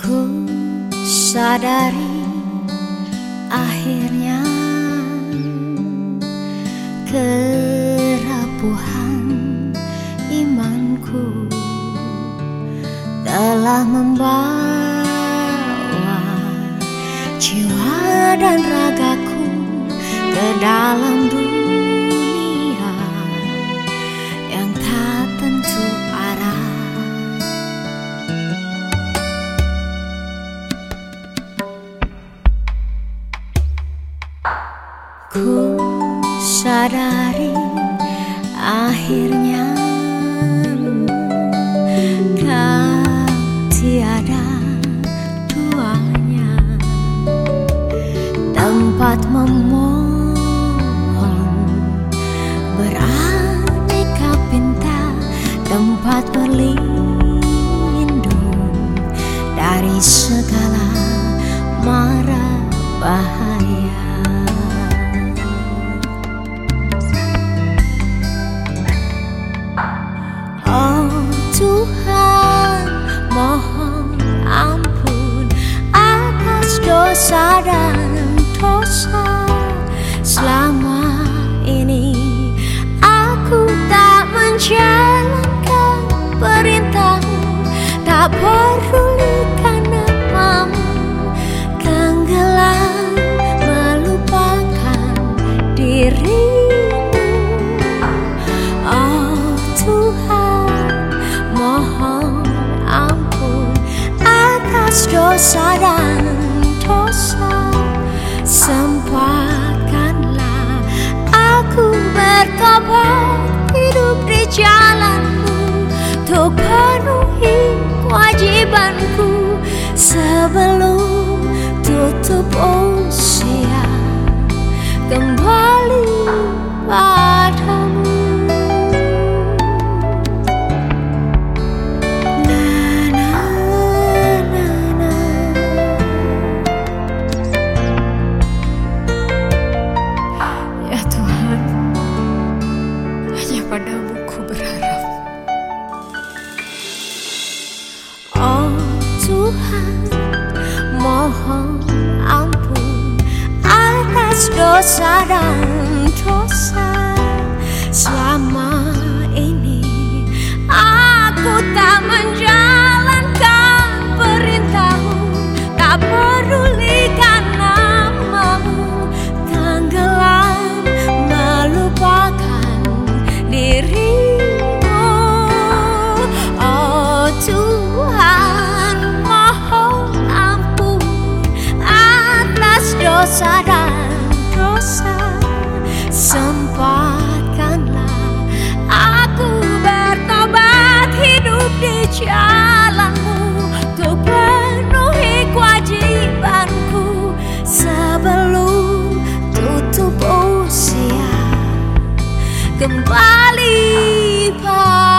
Ku sadari akhirnya kerapuhan imanku telah membawa jiwa dan ragaku ke dalam dunia Ku sadari akhirnya kau tiada duanya Tempat memohon beraneka pinta Tempat berlindung dari segala mara bahaya dosa dosa selama ini. Aku tak menjalankan perintahmu tak pedulikan namamu tenggelam melupakan diri dosa dan bertobat hidup di jalanmu Untuk penuhi kewajibanku. Sebelum berharap Oh Tuhan mohon ampun atas dosa dan dosa dan dosa. Sempatkanlah aku bertobat hidup di jalanmu. Untuk penuhi kewajibanku sebelum tutup usia. Kembali padamu